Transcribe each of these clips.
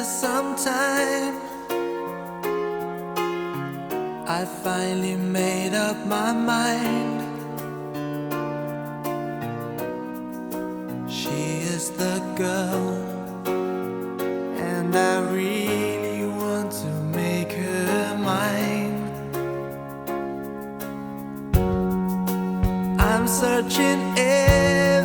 after I finally made up my mind. She is the girl, and I really want to make her mine. I'm searching. in.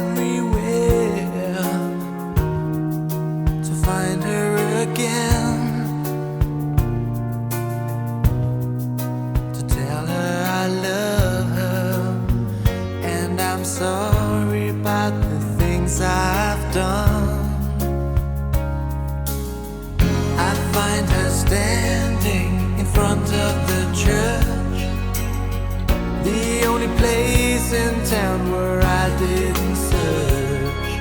I'm sorry about the things I've done. I find her standing in front of the church, the only place in town where I didn't search.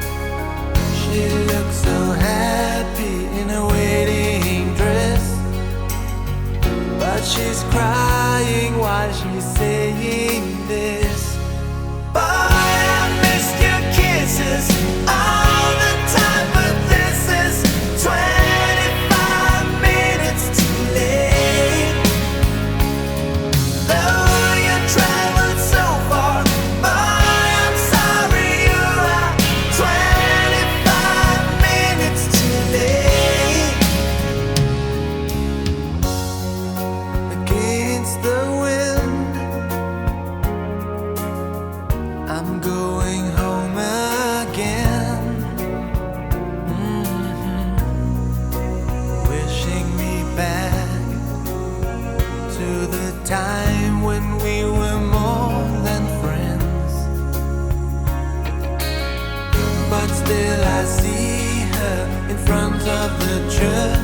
She looks so happy in a wedding dress. But she's crying while she's saying this. Kisses in front of the church.